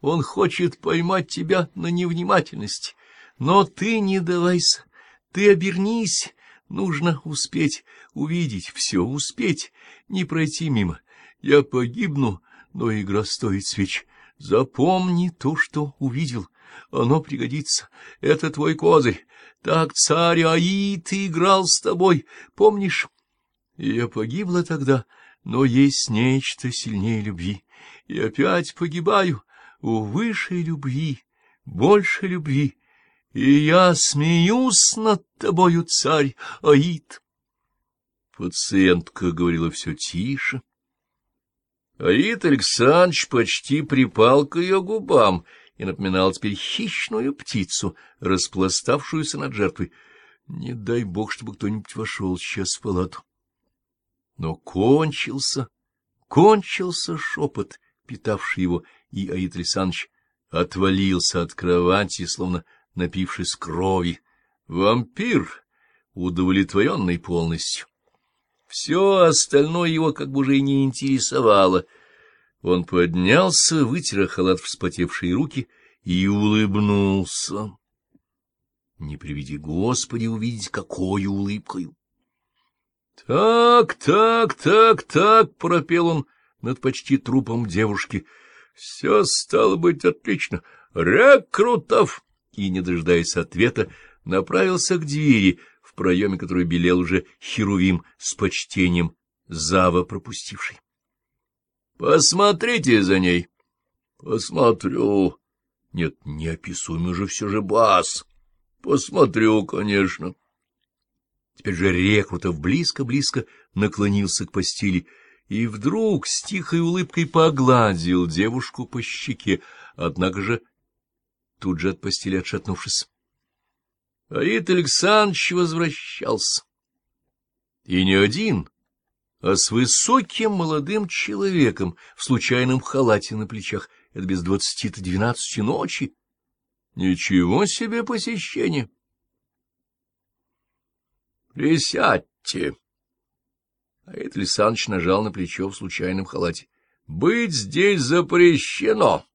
Он хочет поймать тебя на невнимательности. Но ты не давайся, ты обернись. Нужно успеть увидеть все, успеть, не пройти мимо. Я погибну, но игра стоит свеч. Запомни то, что увидел. Оно пригодится. Это твой козырь. Так царь Аид играл с тобой, помнишь? Я погибла тогда, но есть нечто сильнее любви. И опять погибаю у высшей любви, больше любви. И я смеюсь над тобою, царь Аид. Пациентка говорила все тише. Аид Александрович почти припал к ее губам и напоминал теперь хищную птицу, распластавшуюся над жертвой. Не дай бог, чтобы кто-нибудь вошел сейчас в палату. Но кончился, кончился шепот, питавший его, и Аид Александрович отвалился от кровати, словно напившись крови. Вампир, удовлетворенный полностью. Все остальное его как бы уже и не интересовало. Он поднялся, вытер халат вспотевшие руки и улыбнулся. Не приведи Господи увидеть, какой улыбкою. — Так, так, так, так, — пропел он над почти трупом девушки. — Все стало быть отлично. Рекрутов! И, не дожидаясь ответа, направился к двери, в проеме которой белел уже Херувим с почтением, Зава пропустивший. — Посмотрите за ней. — Посмотрю. Нет, неописуемый же все же бас. Посмотрю, конечно. Теперь же Рекрутов близко-близко наклонился к постели и вдруг с тихой улыбкой погладил девушку по щеке, однако же тут же от постели отшатнувшись. Аид Александрович возвращался. И не один, а с высоким молодым человеком в случайном халате на плечах. Это без двадцати-то двенадцати ночи. Ничего себе посещение! Присядьте. Аид Александрович нажал на плечо в случайном халате. Быть здесь запрещено.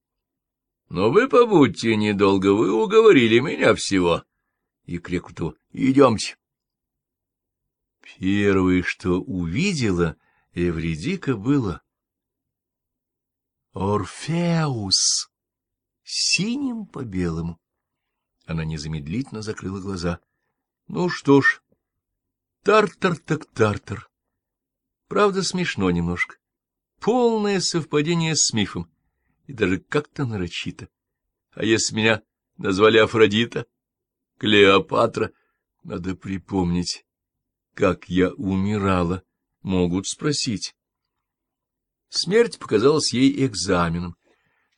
Но вы побудьте недолго, вы уговорили меня всего и к Идемте. Первое, что увидела Эвредика, было Орфеус, синим по белому. Она незамедлительно закрыла глаза. Ну что ж, тартар так тартар. Правда, смешно немножко. Полное совпадение с мифом, и даже как-то нарочито. А если меня назвали Афродита? Клеопатра. Надо припомнить, как я умирала, могут спросить. Смерть показалась ей экзаменом.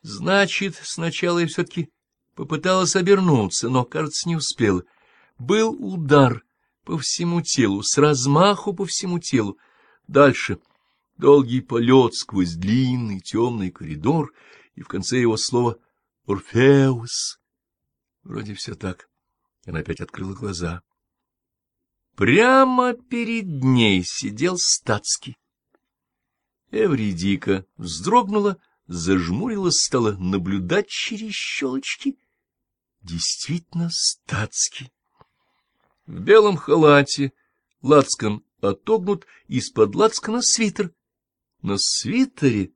Значит, сначала я все-таки попыталась обернуться, но, кажется, не успела. Был удар по всему телу, с размаху по всему телу. Дальше долгий полет сквозь длинный темный коридор, и в конце его слова «Орфеус». Вроде все так. Она опять открыла глаза. Прямо перед ней сидел статский. Эвридика вздрогнула, зажмурилась, стала наблюдать через щелочки. Действительно статский. В белом халате, лацкан отогнут, из-под лацкана свитер. На свитере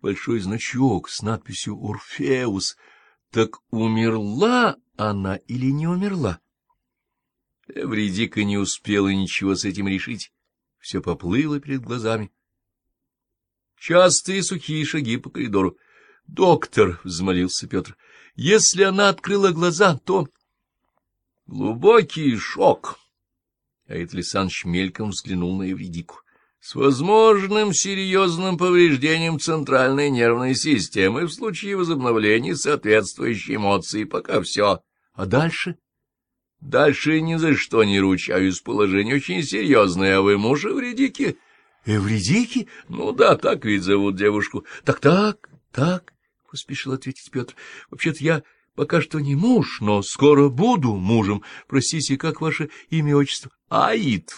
большой значок с надписью «Орфеус». Так умерла она или не умерла? Эвредика не успела ничего с этим решить. Все поплыло перед глазами. Частые сухие шаги по коридору. — Доктор, — взмолился Петр, — если она открыла глаза, то... Глубокий шок. Аид Александрович мельком взглянул на Евредику. С возможным серьезным повреждением центральной нервной системы в случае возобновления соответствующей эмоции. Пока все. А дальше? Дальше ни за что не ручаюсь. Положение очень серьезное. А вы муж Эвредики? Эвредики? Ну да, так ведь зовут девушку. Так-так, так, — поспешил ответить Петр. Вообще-то я пока что не муж, но скоро буду мужем. Простите, как ваше имя отчество? Аид.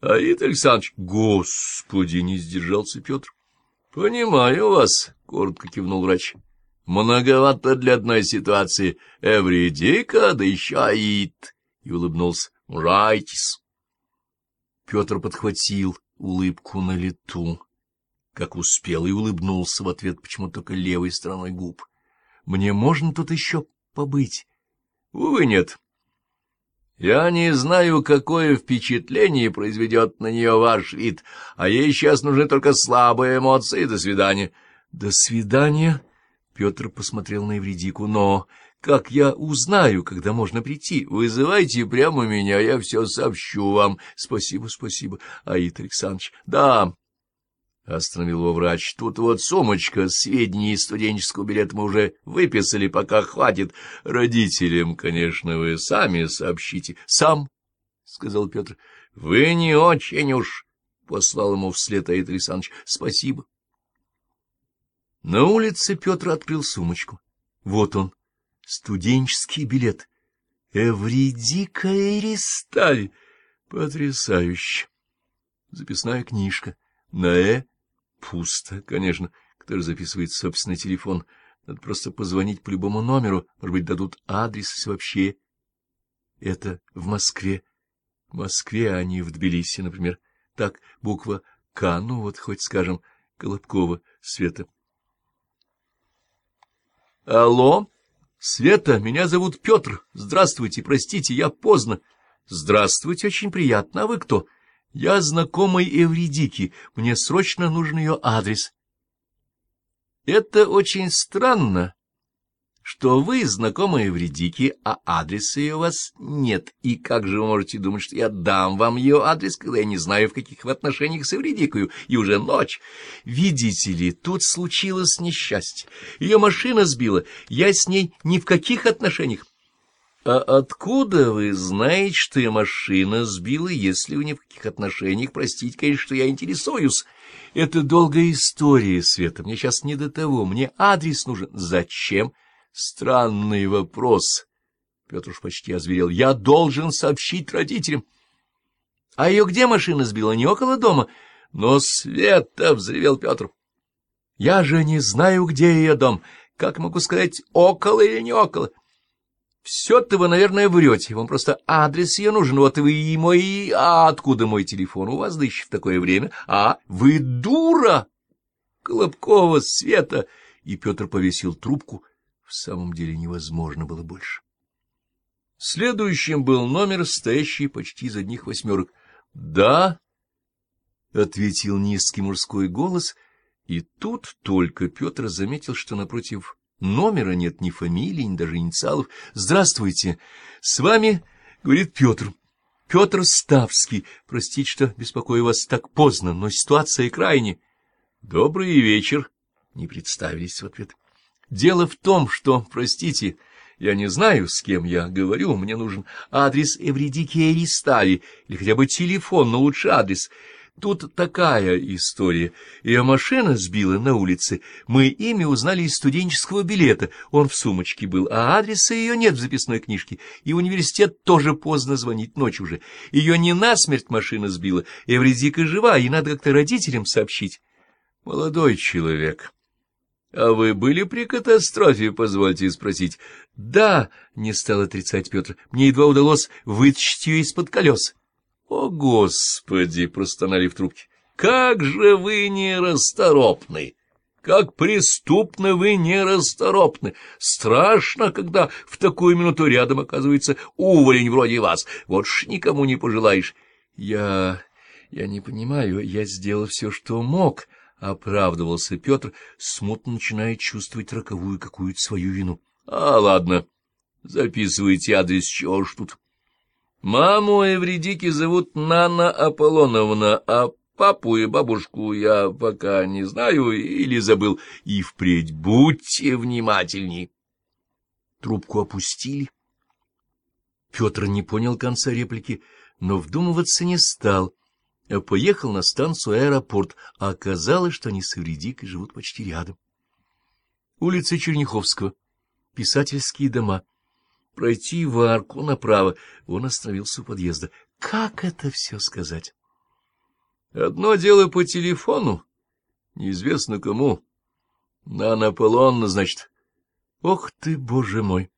Аид Александрович. Господи, не сдержался Петр. Понимаю вас, — коротко кивнул врач. Многовато для одной ситуации. Эвридика, да еще аид. И улыбнулся. Райтис. Петр подхватил улыбку на лету, как успел, и улыбнулся в ответ почему только левой стороной губ. — Мне можно тут еще побыть? — Увы, нет. Я не знаю, какое впечатление произведет на нее ваш вид, а ей сейчас нужны только слабые эмоции. До свидания. — До свидания. Петр посмотрел на Евредику. — Но как я узнаю, когда можно прийти? Вызывайте прямо меня, я все сообщу вам. Спасибо, спасибо, Аид Александрович. Да, — остановил его врач, — тут вот сумочка, сведения из студенческого билета мы уже выписали, пока хватит. Родителям, конечно, вы сами сообщите. — Сам, — сказал Петр. — Вы не очень уж, — послал ему вслед Аид Александрович. — Спасибо. На улице Петр открыл сумочку. Вот он, студенческий билет. Эвридика Эристаль. Потрясающе. Записная книжка. На «э» пусто, конечно. Кто же записывает собственный телефон? Надо просто позвонить по любому номеру. Может быть, дадут адрес, если вообще. Это в Москве. В Москве, а не в Тбилиси, например. Так, буква «К», ну вот хоть, скажем, Колобкова, Света. Алло? Света, меня зовут Петр. Здравствуйте, простите, я поздно. Здравствуйте, очень приятно. А вы кто? Я знакомый Эвридики. Мне срочно нужен ее адрес. Это очень странно, что вы знакомы Эвредике, а адреса ее у вас нет. И как же вы можете думать, что я дам вам ее адрес, когда я не знаю, в каких отношениях с Эвредикою, и уже ночь? Видите ли, тут случилось несчастье. Ее машина сбила, я с ней ни в каких отношениях. А откуда вы знаете, что ее машина сбила, если вы ни в каких отношениях, простите, конечно, что я интересуюсь? Это долгая история, Света, мне сейчас не до того, мне адрес нужен. Зачем? Странный вопрос. Петр уж почти озверел. Я должен сообщить родителям. А ее где машина сбила? Не около дома? Но Света, — взревел Петр. Я же не знаю, где ее дом. Как могу сказать, около или не около? Все-то вы, наверное, врете. Вам просто адрес ее нужен. Вот вы и мой... А откуда мой телефон у вас, да еще в такое время? А, вы дура! Колобкова, Света! И Петр повесил трубку в самом деле невозможно было больше. Следующим был номер, стоящий почти из одних восьмерок. — Да, — ответил низкий мужской голос, и тут только Петр заметил, что напротив номера нет ни фамилии, ни даже инициалов. — Здравствуйте, с вами, — говорит Петр. — Петр Ставский. Простите, что беспокою вас так поздно, но ситуация крайне... — Добрый вечер, — не представились в ответ. Дело в том, что, простите, я не знаю, с кем я говорю, мне нужен адрес Эвредики Эристали, или хотя бы телефон, но лучше адрес. Тут такая история. Ее машина сбила на улице. Мы имя узнали из студенческого билета. Он в сумочке был, а адреса ее нет в записной книжке. И университет тоже поздно звонить, ночь уже. Ее не насмерть машина сбила. Эвредика жива, и надо как-то родителям сообщить. Молодой человек... — А вы были при катастрофе, позвольте спросить? — Да, — не стал отрицать Петр, — мне едва удалось вытащить ее из-под колес. — О, Господи! — простонали в трубке. — Как же вы нерасторопны! Как преступно вы нерасторопны! Страшно, когда в такую минуту рядом оказывается уволень вроде вас. Вот ж никому не пожелаешь. Я... я не понимаю, я сделал все, что мог, —— оправдывался Петр, смутно начиная чувствовать роковую какую-то свою вину. — А, ладно, записывайте адрес, чего ж тут. Маму Эвредики зовут Нана Аполлоновна, а папу и бабушку я пока не знаю или забыл. И впредь будьте внимательней. Трубку опустили. Петр не понял конца реплики, но вдумываться не стал — поехал на станцию аэропорт, а оказалось, что они с Эвредикой живут почти рядом. Улица Черняховского, писательские дома. Пройти в арку направо, он остановился у подъезда. Как это все сказать? Одно дело по телефону, неизвестно кому. На Наполеона, значит, Ох ты, боже мой!